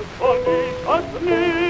patra ogni casnito,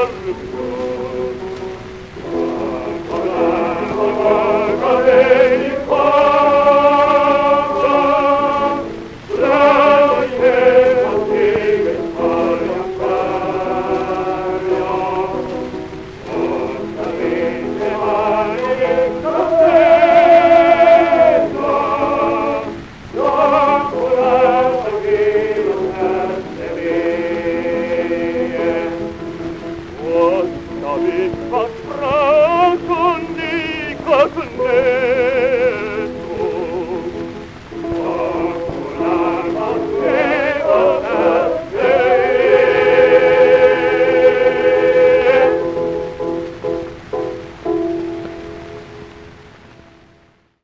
Senhor. David, was